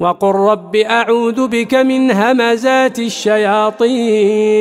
وقل رب أعوذ بك من همزات الشياطين.